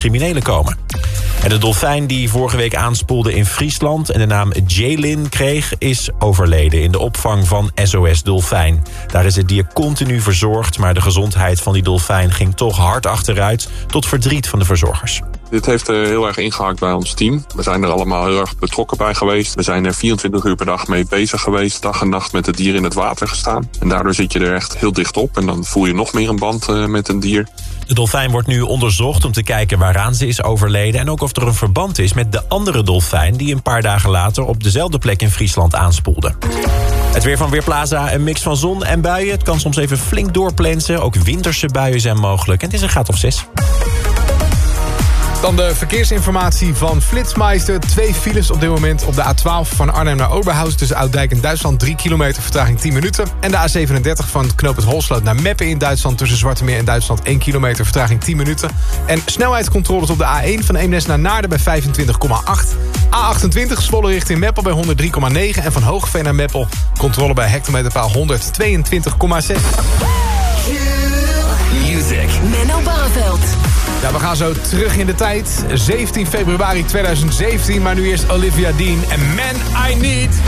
criminelen komen. En de dolfijn die vorige week aanspoelde in Friesland... en de naam Jaylin kreeg, is overleden... in de opvang van SOS Dolfijn. Daar is het dier continu verzorgd... maar de gezondheid van die dolfijn ging toch hard achteruit... tot verdriet van de verzorgers. Dit heeft er heel erg ingehakt bij ons team. We zijn er allemaal heel erg betrokken bij geweest. We zijn er 24 uur per dag mee bezig geweest. Dag en nacht met het dier in het water gestaan. En daardoor zit je er echt heel dicht op. En dan voel je nog meer een band uh, met een dier. De dolfijn wordt nu onderzocht om te kijken waaraan ze is overleden... en ook of er een verband is met de andere dolfijn... die een paar dagen later op dezelfde plek in Friesland aanspoelde. Het weer van Weerplaza, een mix van zon en buien. Het kan soms even flink doorplensen. Ook winterse buien zijn mogelijk. En het is een graad of zes. Dan de verkeersinformatie van Flitsmeister. Twee files op dit moment op de A12 van Arnhem naar Oberhausen... tussen Ouddijk en Duitsland, 3 kilometer, vertraging 10 minuten. En de A37 van Knoop Holsloot naar Meppen in Duitsland... tussen Zwartemeer en Duitsland, 1 kilometer, vertraging 10 minuten. En snelheidscontroles op de A1 van Eemnes naar Naarden bij 25,8. A28 Zwolle richting Meppel bij 103,9. En van Hoogveen naar Meppel controle bij hectometerpaal 122,6. Music. Menno. Ja, we gaan zo terug in de tijd. 17 februari 2017, maar nu eerst Olivia Dean en Man I Need.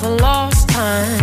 For lost time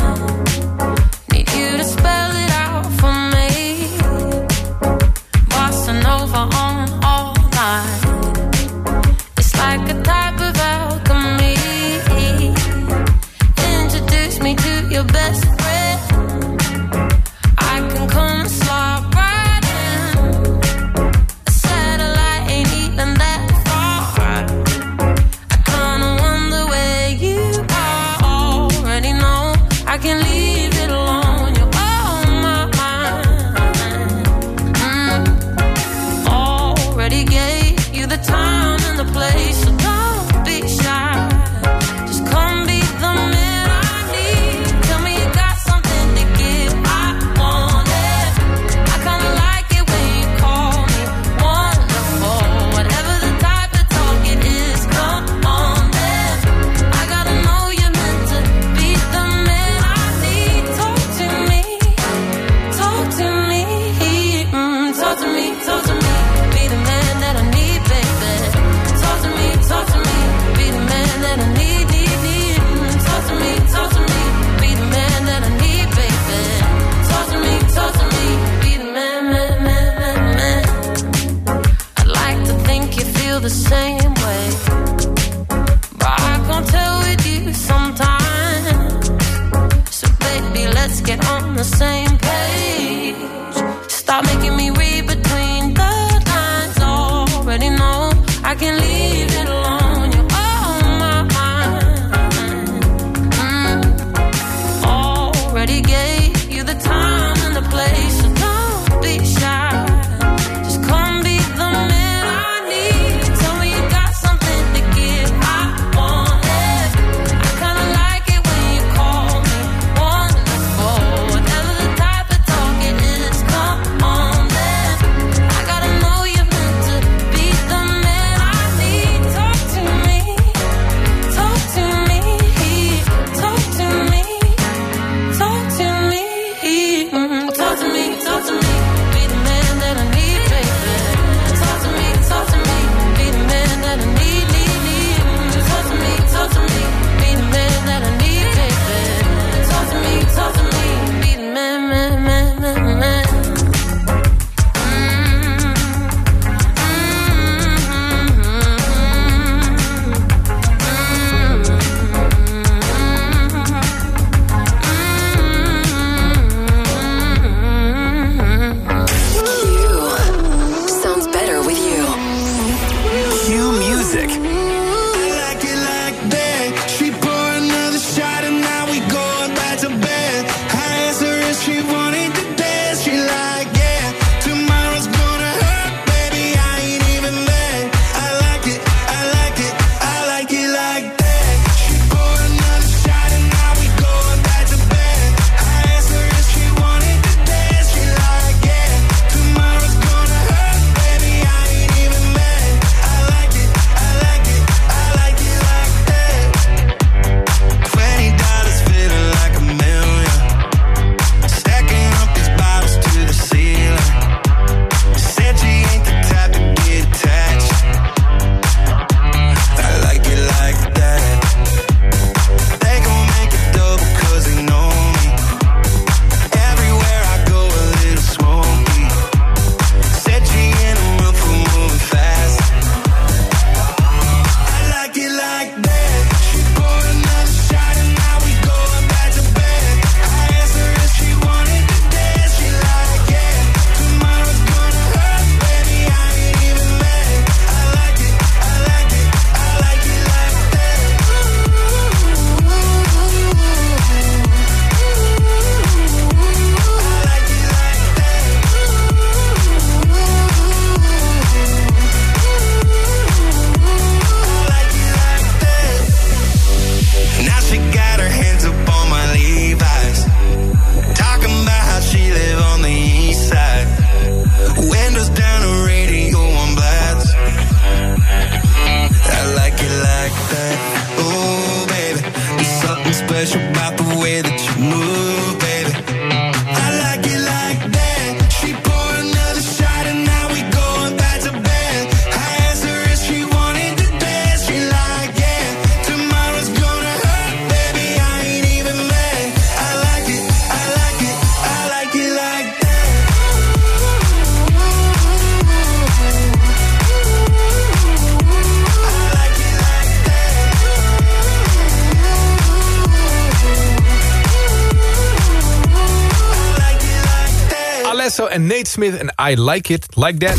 Smith en I Like It Like That.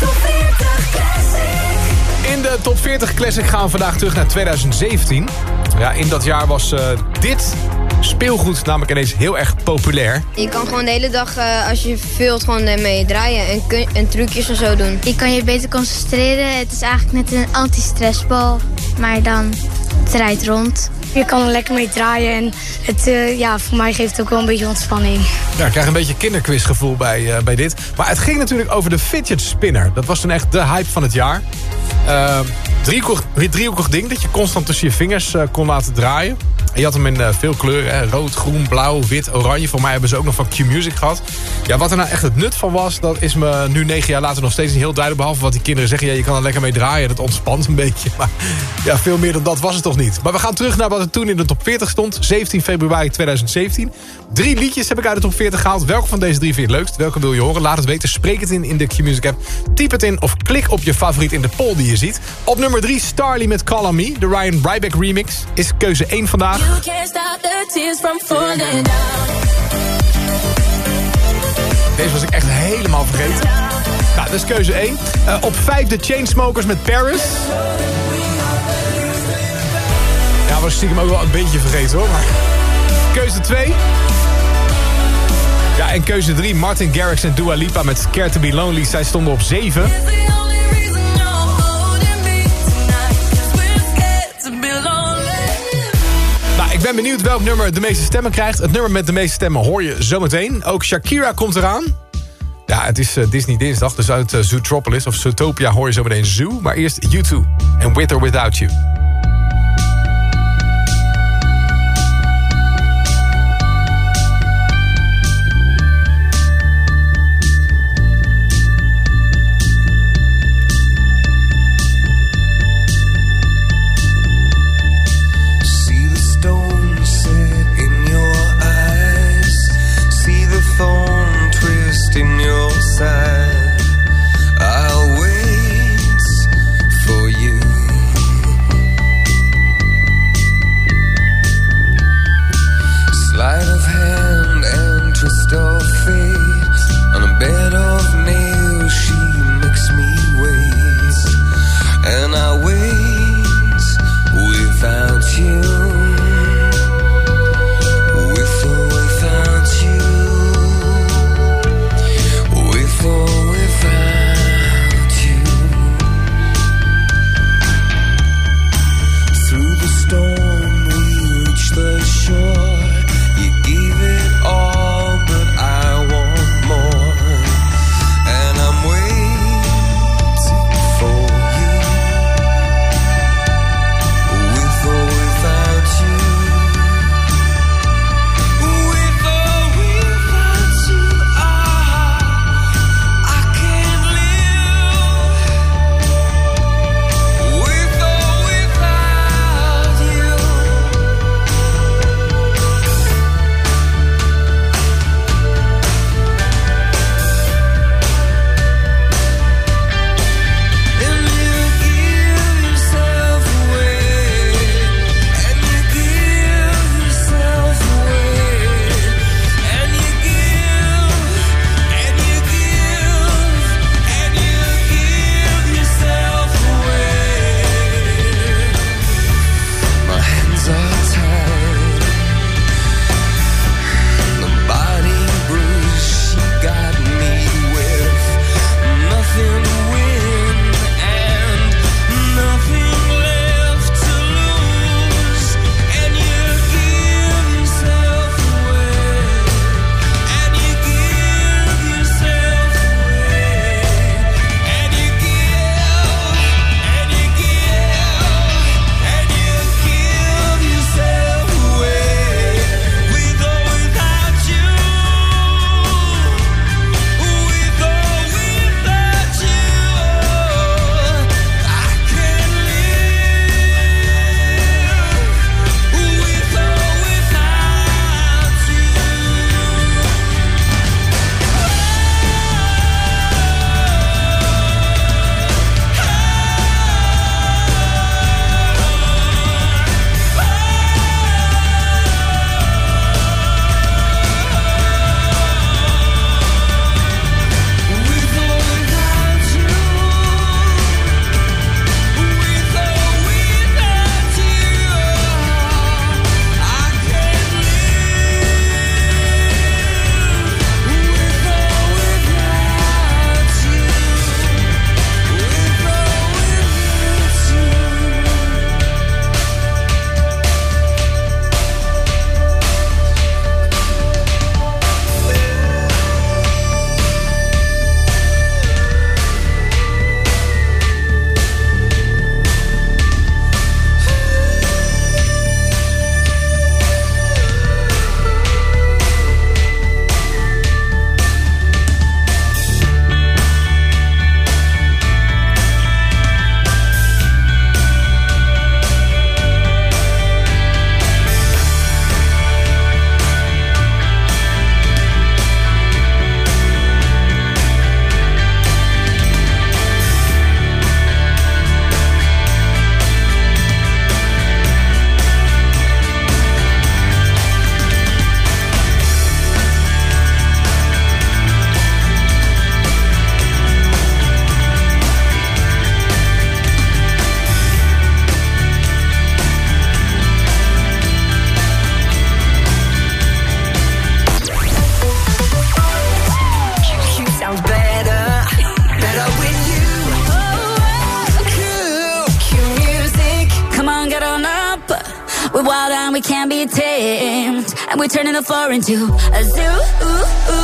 Top 40 Classic. In de Top 40 Classic gaan we vandaag terug naar 2017. Ja, in dat jaar was eh, dit speelgoed namelijk ineens heel erg populair. Je kan gewoon de hele dag, eh, als je wilt, gewoon ermee draaien en, kun- en trucjes en zo doen. Je kan je beter concentreren. Het is eigenlijk net een anti-stressbal, maar dan draait rond. Je kan er lekker mee draaien en het, eh, ja, voor mij geeft het ook wel een beetje ontspanning. Ja, ik krijg een beetje kinderquizgevoel bij, eh, bij dit. Maar het ging natuurlijk over de fidget spinner. Dat was toen echt de hype van het jaar. Uh, driehoekig, driehoekig ding dat je constant tussen je vingers eh, kon laten draaien. En je had hem in eh, veel kleuren. Hè? Rood, groen, blauw, wit, oranje. Voor mij hebben ze ook nog van Q-Music gehad. Ja, wat er nou echt het nut van was... dat is me nu negen jaar later nog steeds niet heel duidelijk. Behalve wat die kinderen zeggen. Ja, je kan er lekker mee draaien. Dat ontspant een beetje. Maar ja, veel meer dan dat was het toch niet. Maar we gaan terug naar wat er toen in de top 40 stond. 17 februari 2017. Drie liedjes heb ik uit de top 40 gehaald. Welke van deze drie vind je het leukst? Welke wil je horen? Laat het weten. Spreek het in in de Q-Music app. Typ het in of klik op je favoriet in de poll die je ziet. Op nummer 3 Starly met Call On Me. De Ryan Ryback remix is keuze 1 vandaag. You can't stop the tears from falling down. Deze was ik echt helemaal vergeten. Nou, dat is keuze 1. Eh, op 5 de Chainsmokers met Paris. Ja, was stiekem ook wel een beetje vergeten hoor. Maar... Keuze 2. Ja, en keuze 3. Martin Garrix en Dua Lipa met Care To Be Lonely. Zij stonden op 7. It's the only reason you're holding me tonight. 'Cause we're scared to be lonely. Nou, ik ben benieuwd welk nummer de meeste stemmen krijgt. Het nummer met de meeste stemmen hoor je zometeen. Ook Shakira komt eraan. Ja, het is eh, Disney Dinsdag, dus uit uh, Zootropolis of Zootopia hoor je zometeen Zoo. Maar eerst U2 en With or Without You. a foreign to a zoo. Ooh, ooh.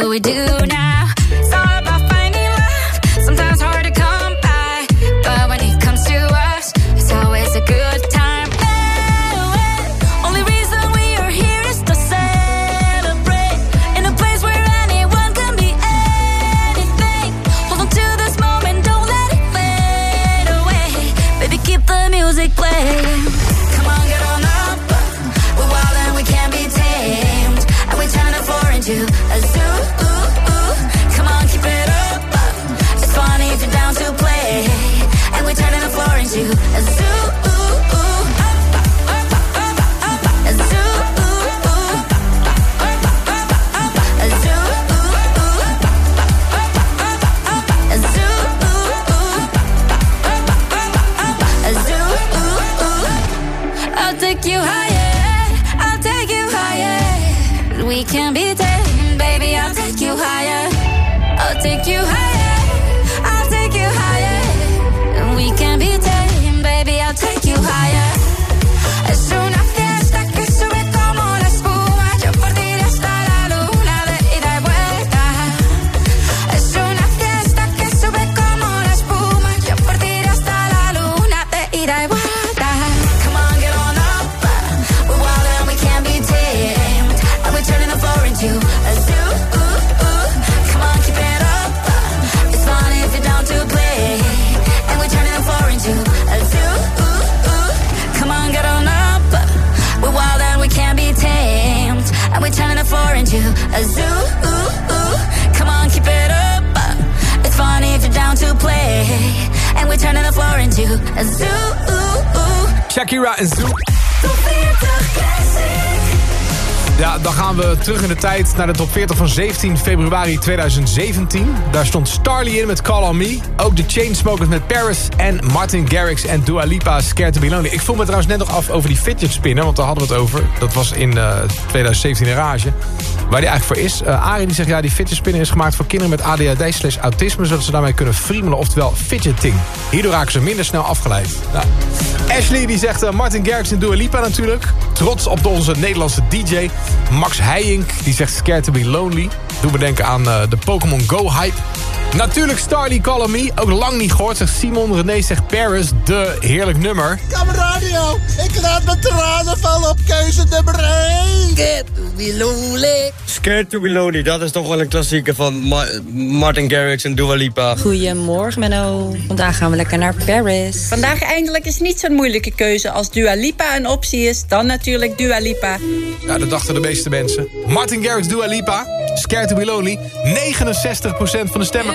Do we do naar de top 40 van 17 februari 2017. Daar stond Starly in met Call On Me. Ook de Chainsmokers met Paris. En Martin Garrix en Dua Lipa Scared To Be Lonely. Ik voel me trouwens net nog af over die fidget spinner. Want daar hadden we het over. Dat was in eh, 2017 in Rage. Waar die eigenlijk voor is. Uh, Arie die zegt, ja, die fidget spinner is gemaakt voor kinderen met ADHD slash autisme. Zodat ze daarmee kunnen friemelen. Oftewel fidgeting. Hierdoor raken ze minder snel afgeleid. Nou. Ashley die zegt, eh, Martin Garrix en Dua Lipa natuurlijk. Trots op onze Nederlandse DJ. Max Heijink die zegt Scared to be Lonely. Doe me denken aan eh, de Pokémon Go hype. Natuurlijk Starly Call Me. Ook lang niet gehoord, zegt Simon. René zegt Paris, de heerlijk nummer. Kameradio, ik laat mijn tranen vallen op keuze nummer 1. Get to be lonely. Scared to be lonely, dat is toch wel een klassieker van Ma- Martin Garrix en Dua Lipa. Goedemorgen Menno. Vandaag gaan we lekker naar Paris. Vandaag eindelijk is niet zo'n moeilijke keuze. Als Dua Lipa een optie is, dan natuurlijk Dua Lipa. Ja, dat dachten de meeste mensen. Martin Garrix, Dua Lipa. Scared to be Lonely. 69% van de stemmen.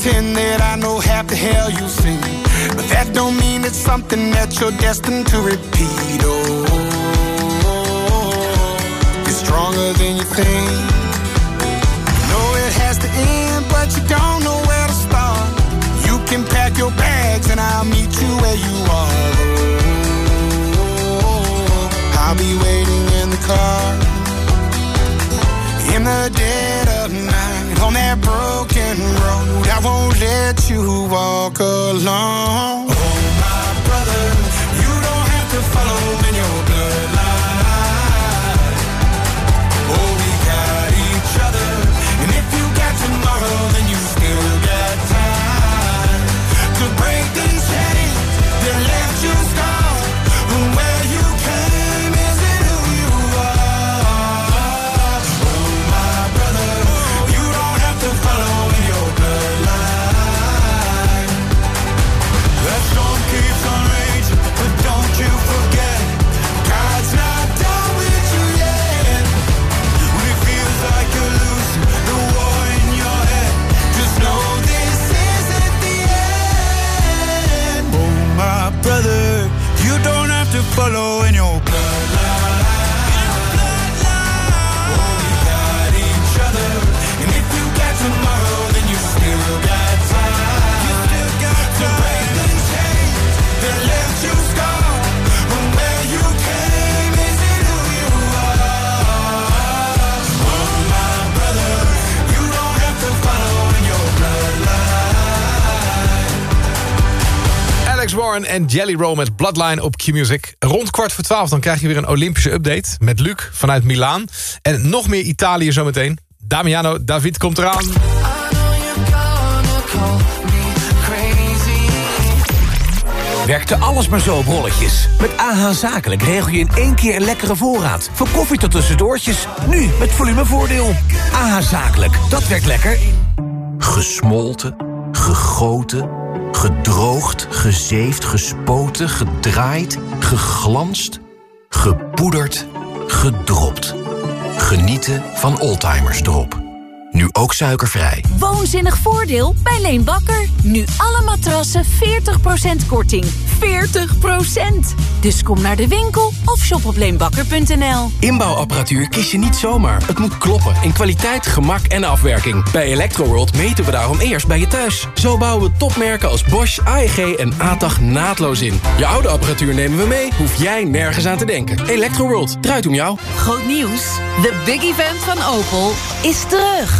Pretend that I know half the hell you sing. But that don't mean it's something that you're destined to repeat. Oh, you're stronger than you think. You know it has to end, but you don't know where to start. You can pack your bags and I'll meet you where you are. Oh, I'll be waiting in the car in the dead of night on that broken road. I won't let you walk alone. Follow in your Warren en Jelly Roll met Bloodline op Q-Music. Rond kwart voor twaalf dan krijg je weer een Olympische update... met Luc vanuit Milaan. En nog meer Italië zometeen. Damiano David komt eraan. Werkte alles maar zo op rolletjes? Met AH Zakelijk regel je in één keer een lekkere voorraad. Van koffie tot tussendoortjes. Nu met volumevoordeel. AH Zakelijk, dat werkt lekker. Gesmolten, gegoten, gedroogd, gezeefd, gespoten, gedraaid, geglanst, gepoederd, gedropt. Genieten van Oldtimers Drop. Nu ook suikervrij. Woonzinnig voordeel bij Leen Bakker. Nu alle matrassen 40% korting. 40%! Dus kom naar de winkel of shop op leenbakker.nl. Inbouwapparatuur kies je niet zomaar. Het moet kloppen in kwaliteit, gemak en afwerking. Bij Electroworld meten we daarom eerst bij je thuis. Zo bouwen we topmerken als Bosch, AEG en ATAG naadloos in. Je oude apparatuur nemen we mee, hoef jij nergens aan te denken. Electroworld, draait om jou. Groot nieuws. De big event van Opel is terug.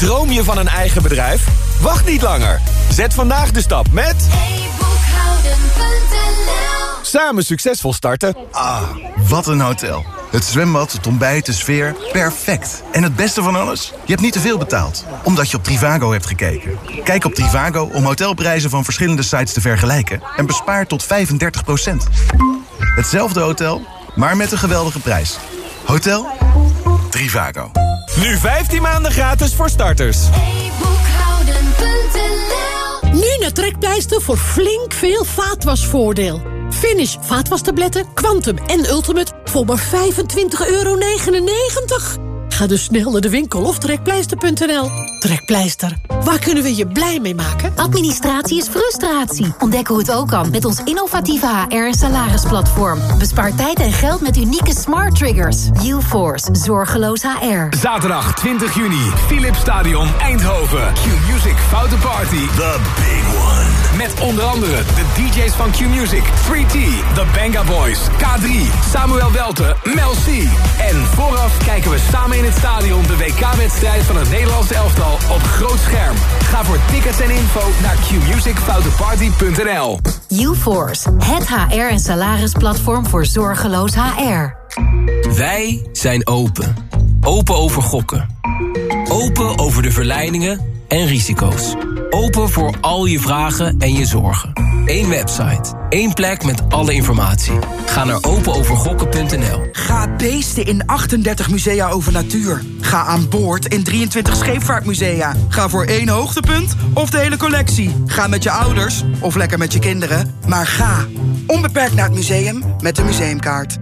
Droom je van een eigen bedrijf? Wacht niet langer. Zet vandaag de stap met... Samen succesvol starten. Ah, wat een hotel. Het zwembad, het ontbijt, de sfeer, perfect. En het beste van alles? Je hebt niet te veel betaald, omdat je op Trivago hebt gekeken. Kijk op Trivago om hotelprijzen van verschillende sites te vergelijken... en bespaar tot 35% Hetzelfde hotel, maar met een geweldige prijs. Hotel Trivago. Nu 15 maanden gratis voor starters. Hey, boekhouden.nl. Nu naar Trekpleister voor flink veel vaatwasvoordeel. Finish vaatwastabletten, Quantum en Ultimate voor maar 25,99 euro. Ga dus snel naar de winkel of trekpleister.nl. Trekpleister, waar kunnen we je blij mee maken? Administratie is frustratie. Ontdek hoe het ook kan met ons innovatieve HR- en salarisplatform. Bespaar tijd en geld met unieke smart triggers. UForce, zorgeloos HR. Zaterdag 20 juni, Philips Stadion Eindhoven. Q-Music Foute Party. The Big One. Met onder andere de DJ's van Q-Music, 3T, The Banga Boys, K3, Samuel Welte, Mel C. En vooraf kijken we samen in het stadion de WK-wedstrijd van het Nederlandse elftal op groot scherm. Ga voor tickets en info naar qmusicfouteparty.nl. UForce, het HR- en salarisplatform voor zorgeloos HR. Wij zijn open. Open over gokken. Open over de verleidingen en risico's. Open voor al je vragen en je zorgen. Eén website. één plek met alle informatie. Ga naar openovergokken.nl. Ga beesten in 38 musea over natuur. Ga aan boord in 23 scheepvaartmusea. Ga voor één hoogtepunt of de hele collectie. Ga met je ouders of lekker met je kinderen. Maar ga onbeperkt naar het museum met de museumkaart.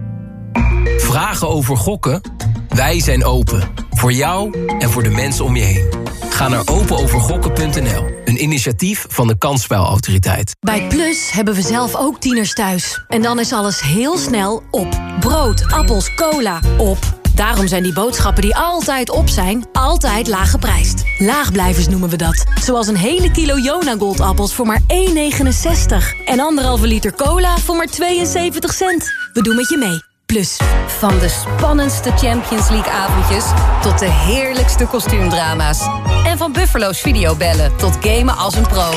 Vragen over gokken? Wij zijn open. Voor jou en voor de mensen om je heen. Ga naar openovergokken.nl. Een initiatief van de Kansspelautoriteit. Bij Plus hebben we zelf ook tieners thuis. En dan is alles heel snel op. Brood, appels, cola, op. Daarom zijn die boodschappen die altijd op zijn, altijd laag geprijsd. Laagblijvers noemen we dat. Zoals een hele kilo Jona Goldappels voor maar 1,69. En anderhalve liter cola voor maar 72 cent. We doen met je mee. Plus. Van de spannendste Champions League avondjes tot de heerlijkste kostuumdrama's. En van Buffalo's videobellen tot gamen als een pro.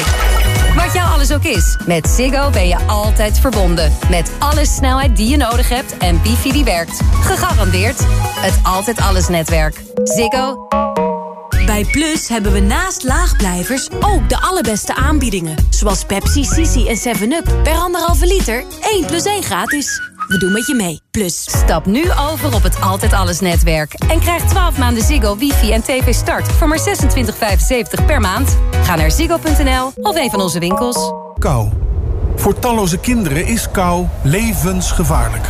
Wat jou alles ook is, met Ziggo ben je altijd verbonden. Met alle snelheid die je nodig hebt en wifi die werkt. Gegarandeerd het Altijd Alles netwerk. Ziggo. Bij Plus hebben we naast laagblijvers ook de allerbeste aanbiedingen. Zoals Pepsi, Sisi en 7-Up per anderhalve liter. 1 plus 1 gratis. We doen met je mee. Plus. Stap nu over op het Altijd Alles netwerk. En krijg 12 maanden Ziggo, wifi en tv start voor maar 26,75 per maand. Ga naar ziggo.nl of een van onze winkels. Kou. Voor talloze kinderen is kou levensgevaarlijk.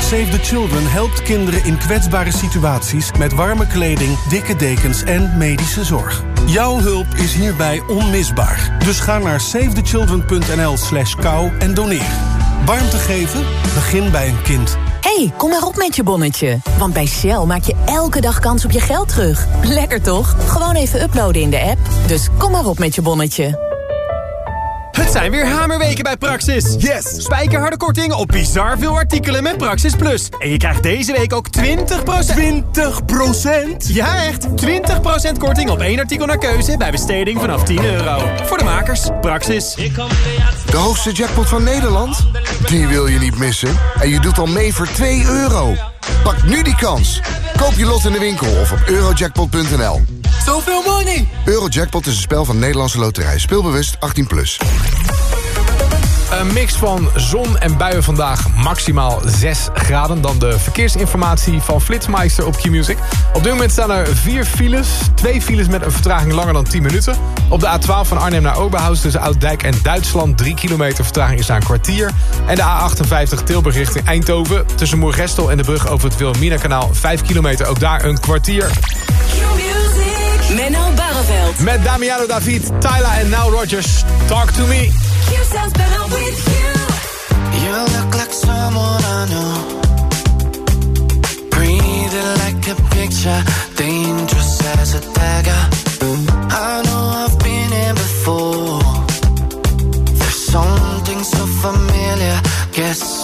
Save the Children helpt kinderen in kwetsbare situaties... met warme kleding, dikke dekens en medische zorg. Jouw hulp is hierbij onmisbaar. Dus ga naar savethechildren.nl slash kou en doneer. Warmte geven? Begin bij een kind. hey, kom maar op met je bonnetje. Want bij Shell maak je elke dag kans op je geld terug. Lekker toch? Gewoon even uploaden in de app. Dus kom maar op met je bonnetje. Het zijn weer hamerweken bij Praxis. Yes! Spijkerharde korting op bizar veel artikelen met Praxis Plus. En je krijgt deze week ook 20%... 20%? Ja, echt! 20% korting op één artikel naar keuze bij besteding vanaf 10 euro. Voor de makers, Praxis. De hoogste jackpot van Nederland? Die wil je niet missen. En je doet al mee voor 2 euro. Pak nu die kans. Koop je lot in de winkel of op eurojackpot.nl. Zoveel money! Eurojackpot is een spel van Nederlandse Loterij. Speelbewust 18+. Plus. Een mix van zon en buien vandaag maximaal 6 graden. Dan de verkeersinformatie van Flitsmeister op Q-Music. Op dit moment staan er vier files. Twee files met een vertraging langer dan 10 minuten. Op de A12 van Arnhem naar Oberhaus tussen Ouddijk en Duitsland. 3 kilometer vertraging is daar een kwartier. En de A58 Tilburg richting Eindhoven. Tussen Moergestel en de brug over het Wilhelmina-kanaal. 5 kilometer, ook daar een kwartier. Menno Barreveld. Met Damiano David, Tyla en Now Rogers. Talk to me. You sounds better with you. You look like someone I know. Breathing like a picture, dangerous as a dagger. I know I've been here before. There's something so familiar. Guess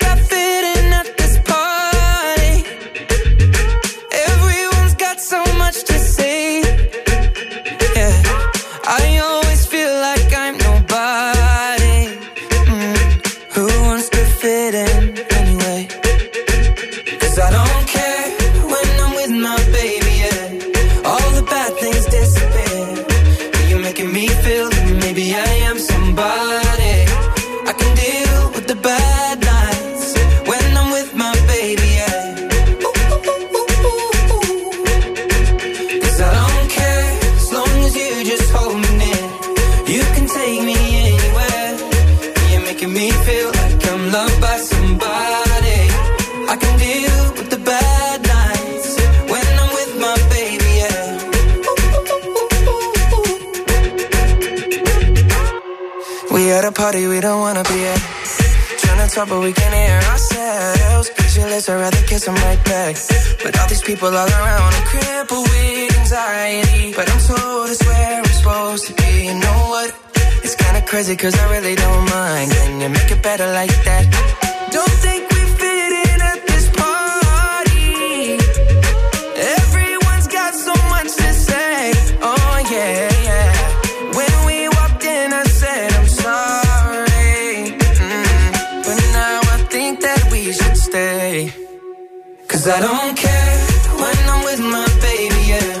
don't wanna be at. Trying to talk, but we can't hear ourselves. Pictureless, I'd rather kiss them right back. But all these people all around, I'm crippled with anxiety. But I'm told it's where I'm supposed to be. You know what? It's kinda crazy, cause I really don't mind. Can you make it better like that? Don't think Cause I don't care when I'm with my baby, yeah.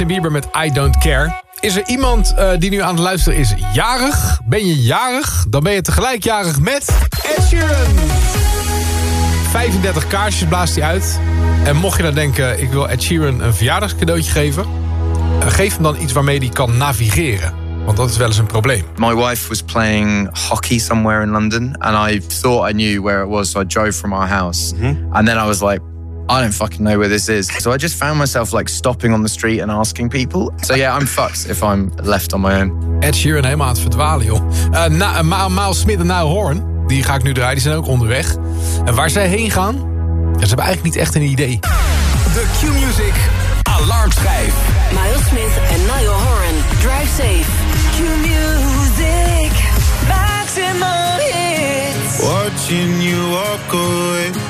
Justin Bieber met I Don't Care. Is er iemand eh, die nu aan het luisteren is jarig? Ben je jarig? Dan ben je tegelijk jarig met Ed Sheeran. 35 kaarsjes blaast hij uit. En mocht je dan denken, ik wil Ed Sheeran een verjaardagscadeautje geven... eh, geef hem dan iets waarmee hij kan navigeren. Want dat is wel eens een probleem. My wife was playing hockey somewhere in London, and I thought I knew where it was, so I drove from our house. And then I was like, I don't fucking know where this is. So I just found myself like stopping on the street and asking people. So yeah, I'm fucked if I'm left on my own. Ed Sheeran helemaal aan het verdwalen, joh. Eh na, uh, Ma- Miles Smith en Niall Horn, die ga ik nu draaien, die zijn ook onderweg. En waar zij heen gaan, ja, ze hebben eigenlijk niet echt een idee. De Q-Music Alarmschijf. Miles Smith en Niall Horan. Drive safe. Q-Music. Maximum hits. Watching you walk away.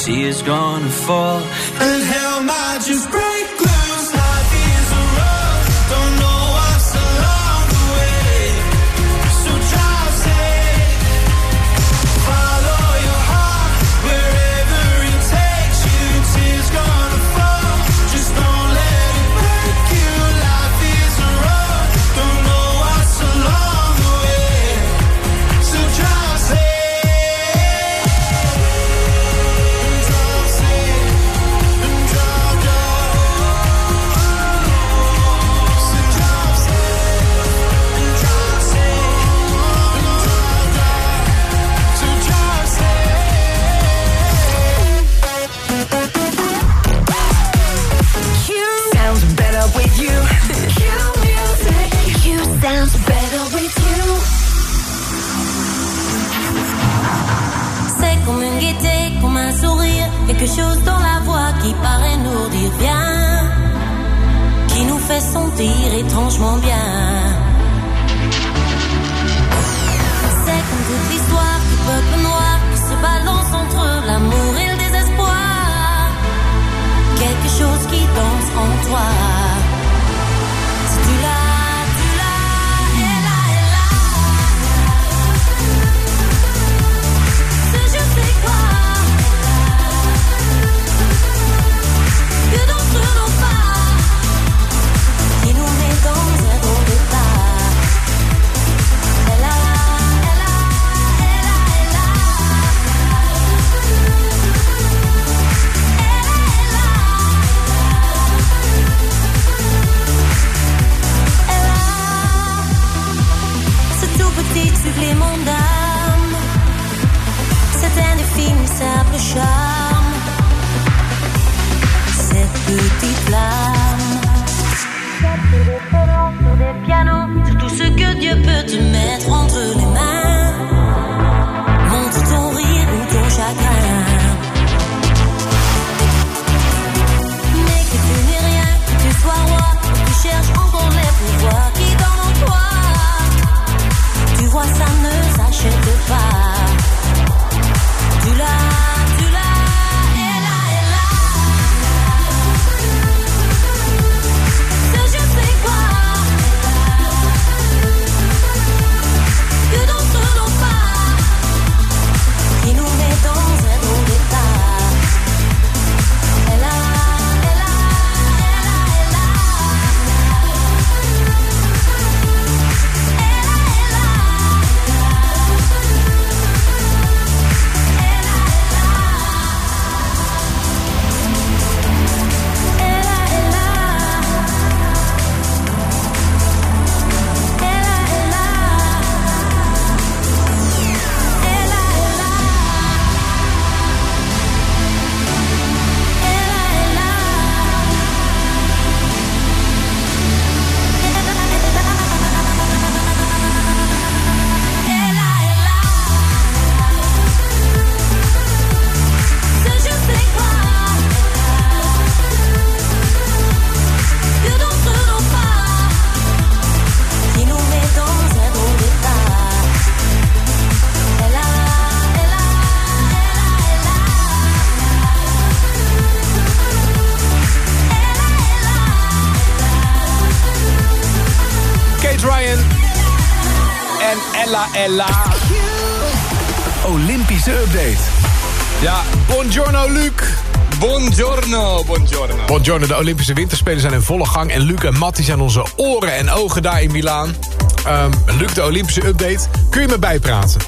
sea is gonna fall and hell Buongiorno, de Olympische Winterspelen zijn in volle gang... en Luc en Matti zijn onze oren en ogen daar in Milaan. Ehm Luc, de Olympische update. Kun je me bijpraten?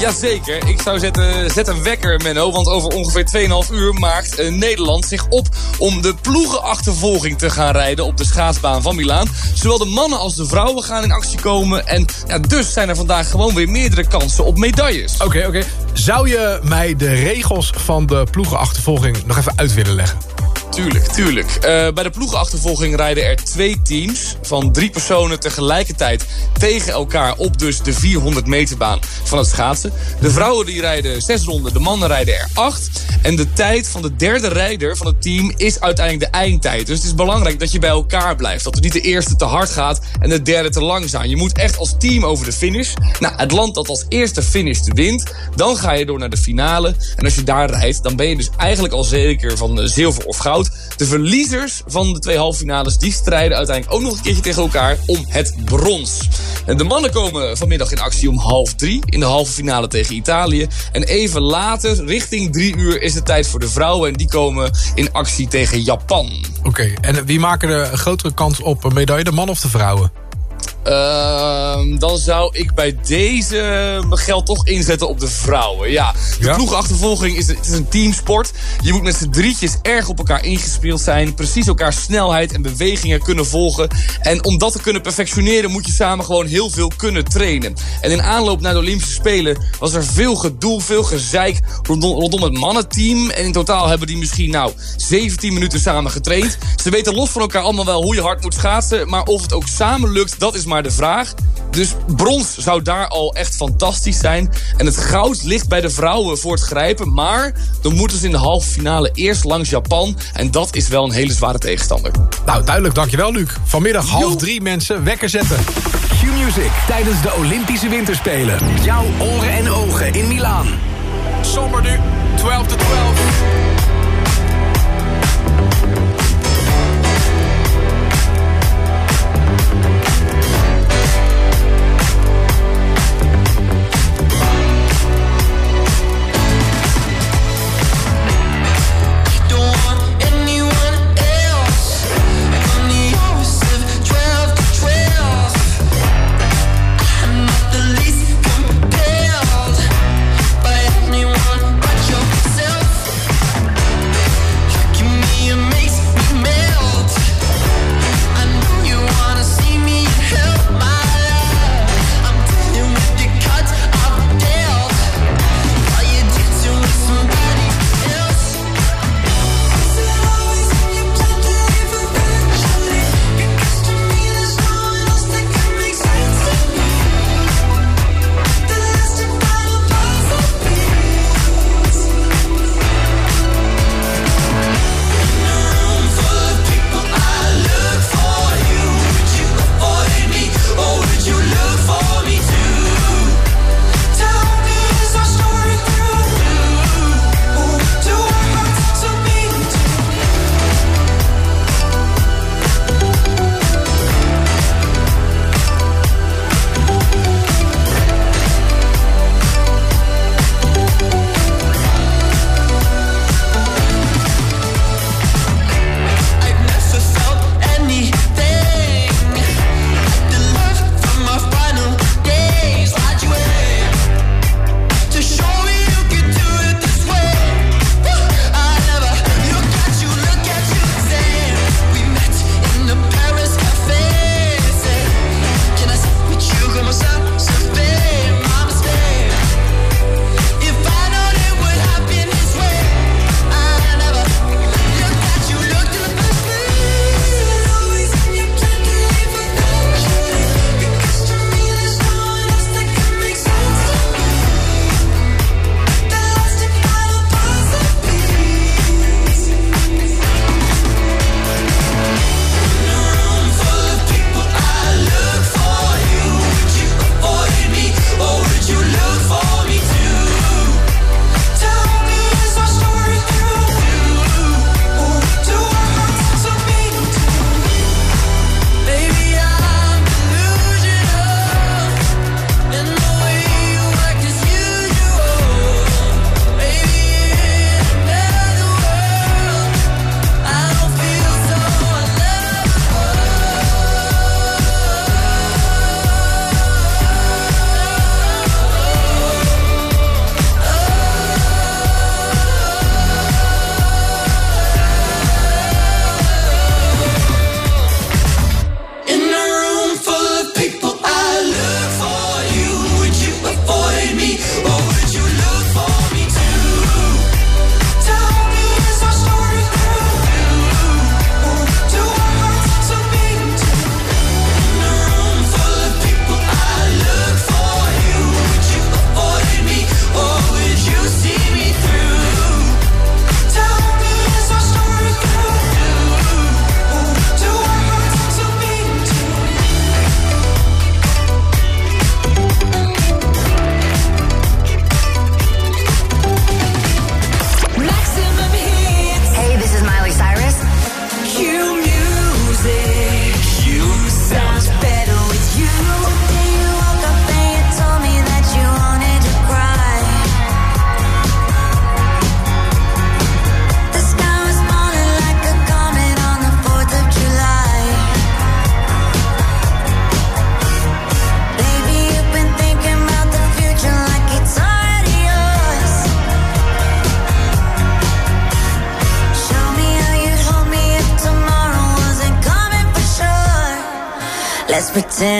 Jazeker, ik zou zetten, zet een wekker, Menno. Want over ongeveer 2,5 uur maakt eh, Nederland zich op om de ploegenachtervolging te gaan rijden op de schaatsbaan van Milaan. Zowel de mannen als de vrouwen gaan in actie komen. En ja, dus zijn er vandaag gewoon weer meerdere kansen op medailles. Oké, oké. Zou je mij de regels van de ploegenachtervolging nog even uit willen leggen? Tuurlijk, tuurlijk. Eh, bij de ploegenachtervolging rijden er twee teams van drie personen tegelijkertijd tegen elkaar op dus de 400 meter baan van het schaatsen. De vrouwen die rijden zes ronden, de mannen rijden er acht. En de tijd van de derde rijder van het team is uiteindelijk de eindtijd. Dus het is belangrijk dat je bij elkaar blijft. Dat er niet de eerste te hard gaat en de derde te langzaam. Je moet echt als team over de finish. Nou, het land dat als eerste finish wint, dan ga je door naar de finale. En als je daar rijdt, dan ben je dus eigenlijk al zeker van eh, zilver of goud. De verliezers van de twee halve finales, die strijden uiteindelijk ook nog een keertje tegen elkaar om het brons. De mannen komen vanmiddag in actie om half drie in de halve finale tegen Italië. En even later, richting drie uur, is het tijd voor de vrouwen. En die komen in actie tegen Japan. Oké, en wie maken een grotere kans op een medaille, de man of de vrouwen? Ehm, dan zou ik bij deze mijn geld toch inzetten op de vrouwen. Ja, de Ja? ploegachtervolging is, het is een teamsport. Je moet met z'n drietjes erg op elkaar ingespeeld zijn. Precies elkaar snelheid en bewegingen kunnen volgen. En om dat te kunnen perfectioneren moet je samen gewoon heel veel kunnen trainen. En in aanloop naar de Olympische Spelen was er veel gedoe, veel gezeik rondom, rondom het mannenteam. En in totaal hebben die misschien nou 17 minuten samen getraind. Ze weten los van elkaar allemaal wel hoe je hard moet schaatsen. Maar of het ook samen lukt, dat is maar de vraag. Dus brons zou daar al echt fantastisch zijn. En het goud ligt bij de vrouwen voor het grijpen. Maar dan moeten ze in de halve finale eerst langs Japan. En dat is wel een hele zware tegenstander. Nou, duidelijk. Dankjewel, Luc. Vanmiddag half drie, mensen. Wekker zetten. Q-Music tijdens de Olympische Winterspelen. Jouw oren en ogen in Milaan. Somber nu. 12 to 12.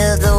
End of the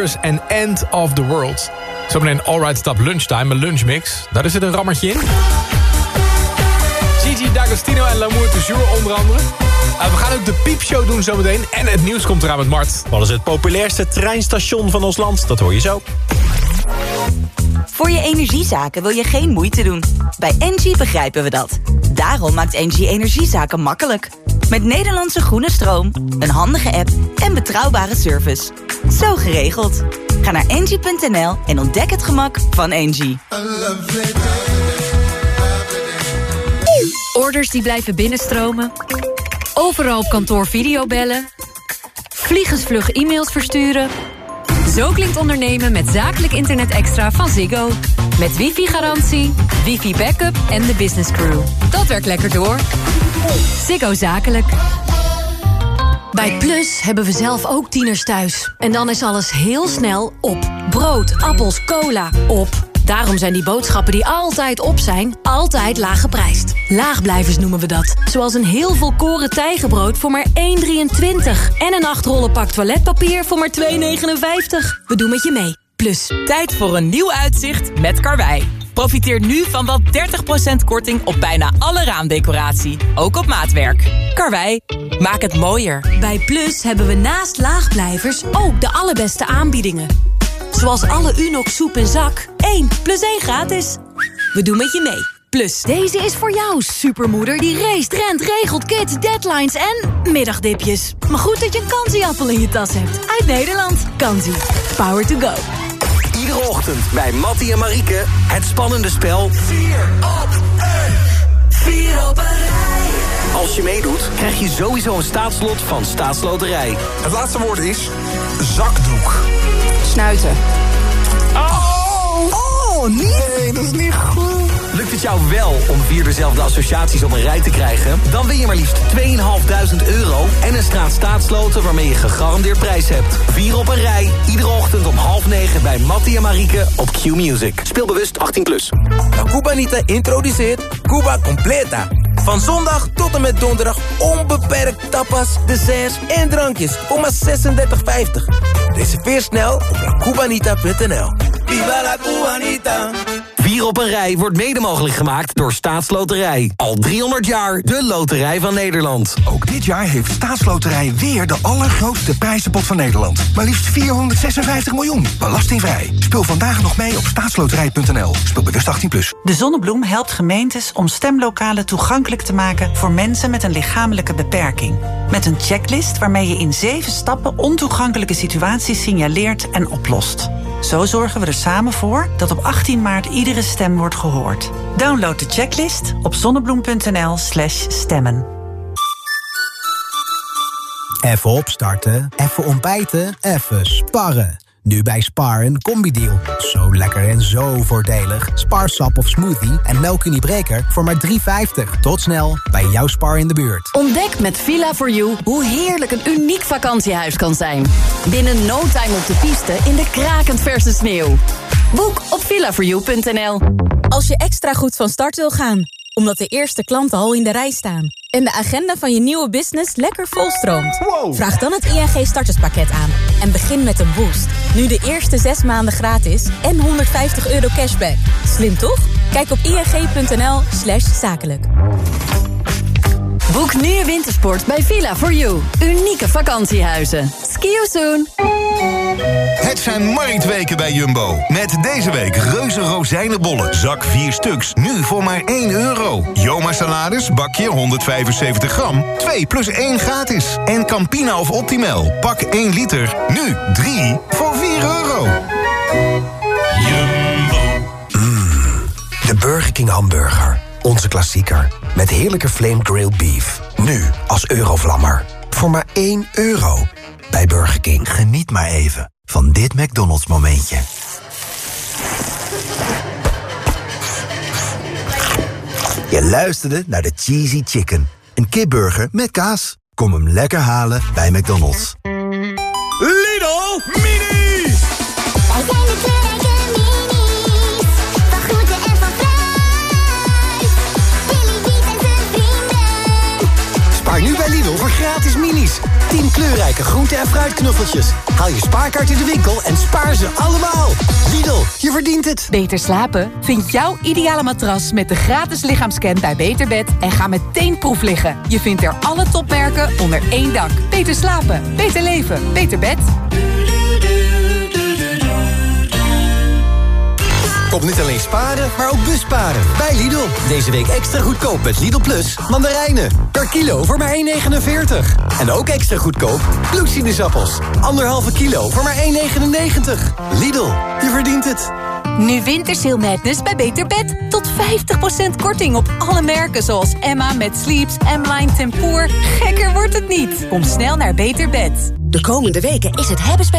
Cyrus en End of the World. Zometeen Alright Stop Lunchtime, mijn lunchmix. Daar zit een rammertje in. Gigi D'Agostino en L'amour toujours onder andere. Uh, we gaan ook de piepshow doen zometeen. En het nieuws komt eraan met Mart. Wat is het populairste treinstation van ons land? Dat hoor je zo. Voor je energiezaken wil je geen moeite doen. Bij Engie begrijpen we dat. Daarom maakt Engie energiezaken makkelijk. Met Nederlandse groene stroom, een handige app en betrouwbare service. Zo geregeld. Ga naar engie.nl en ontdek het gemak van Engie. Orders die blijven binnenstromen. Overal op kantoor videobellen. Vliegensvlug e-mails versturen. Zo klinkt ondernemen met zakelijk internet extra van Ziggo. Met wifi-garantie, wifi-backup en de business crew. Dat werkt lekker door. Ziggo Zakelijk. Bij Plus hebben we zelf ook tieners thuis. En dan is alles heel snel op. Brood, appels, cola, op. Daarom zijn die boodschappen die altijd op zijn, altijd laag geprijsd. Laagblijvers noemen we dat. Zoals een heel volkoren tijgenbrood voor maar 1,23. En een 8 rollen pak toiletpapier voor maar 2,59. We doen met je mee. Plus. Tijd voor een nieuw uitzicht met Karwei. Profiteer nu van wel 30% korting op bijna alle raamdecoratie. Ook op maatwerk. Karwei, maak het mooier. Bij Plus hebben we naast laagblijvers ook de allerbeste aanbiedingen. Zoals alle Unox soep en zak. 1 plus 1 gratis. We doen met je mee. Plus. Deze is voor jou, supermoeder die race, rent, regelt, kids, deadlines en middagdipjes. Maar goed dat je een kansieappel in je tas hebt. Uit Nederland. Kansie. Power to go. Iedere ochtend bij Mattie en Marieke het spannende spel 4 op 1. Vier op een rij. Als je meedoet, krijg je sowieso een staatslot van Staatsloterij. Het laatste woord is zakdoek. Snuiten. Oh, oh niet? Nee, dat is niet goed. Lukt het jou wel om vier dezelfde associaties op een rij te krijgen? Dan win je maar liefst 2.500 euro en een straat staatsloten waarmee je gegarandeerd prijs hebt. Vier op een rij, iedere ochtend om half negen bij Mattie en Marieke op Q-Music. Speelbewust 18+. Plus. La Cubanita introduceert Cuba Completa. Van zondag tot en met donderdag onbeperkt tapas, desserts en drankjes voor maar 36,50. Reserveer snel op lacubanita.nl. Viva la Cubanita! Vier op een rij wordt mede mogelijk gemaakt door Staatsloterij. Al 300 jaar de loterij van Nederland. Ook dit jaar heeft Staatsloterij weer de allergrootste prijzenpot van Nederland. Maar liefst 456 miljoen. Belastingvrij. Speel vandaag nog mee op staatsloterij.nl. Speel bewust 18+. Plus. De Zonnebloem helpt gemeentes om stemlokalen toegankelijk te maken voor mensen met een lichamelijke beperking. Met een checklist waarmee je in zeven stappen ontoegankelijke situaties signaleert en oplost. Zo zorgen we er samen voor dat op 18 maart iedere stem wordt gehoord. Download de checklist op zonnebloem.nl/slash stemmen. Even opstarten, even ontbijten, even sparren. Nu bij Spar een combi-deal. Zo lekker en zo voordelig. Sparsap of smoothie en melkuniebreker voor maar 3,50. Tot snel bij jouw Spar in de buurt. Ontdek met villa for you hoe heerlijk een uniek vakantiehuis kan zijn. Binnen no time op de piste in de krakend verse sneeuw. Boek op villaforyou.nl. Als je extra goed van start wil gaan, omdat de eerste klanten al in de rij staan... en de agenda van je nieuwe business lekker volstroomt... vraag dan het ING starterspakket aan en begin met een boost. Nu de eerste zes maanden gratis en 150 euro cashback. Slim toch? Kijk op ing.nl slash zakelijk. Boek nu wintersport bij Villa for You. Unieke vakantiehuizen. Ski you soon. Het zijn marktweken bij Jumbo. Met deze week reuze rozijnenbollen. Zak 4 stuks. Nu voor maar 1 euro. Joma salades, bakje 175 gram. 2 plus 1 gratis. En Campina of Optimal. Pak 1 liter. Nu 3 voor 4 euro. De Burger King hamburger. Onze klassieker. Met heerlijke flame grilled beef. Nu als eurovlammer. Voor maar 1 euro. Bij Burger King. Geniet maar even van dit McDonald's momentje. Je luisterde naar de Cheesy Chicken. Een kipburger met kaas. Kom hem lekker halen bij McDonald's. Lidl Mini! Wij zijn de kleurrijke minis. Van groente en van fruit. Billy Beat en zijn vrienden. Spaar nu bij Lidl voor gratis minis. 10 kleurrijke groente- en fruitknuffeltjes. Haal je spaarkaart in de winkel en spaar ze allemaal. Lidl, je verdient het. Beter slapen? Vind jouw ideale matras met de gratis lichaamscan bij Beterbed en ga meteen proef liggen. Je vindt er alle topmerken onder één dak. Beter slapen, beter leven, beter bed. Kom niet alleen sparen, maar ook busparen. Bij Lidl. Deze week extra goedkoop met Lidl Plus mandarijnen. Per kilo voor maar 1,49. En ook extra goedkoop bloedsinusappels. Anderhalve kilo voor maar 1,99. Lidl, je verdient het. Nu Wintersail Madness bij Beter Bed. Tot 50% korting op alle merken zoals Emma met Sleeps, M-Line Tempoor. Gekker wordt het niet. Kom snel naar Beter Bed. De komende weken is het hebben's bij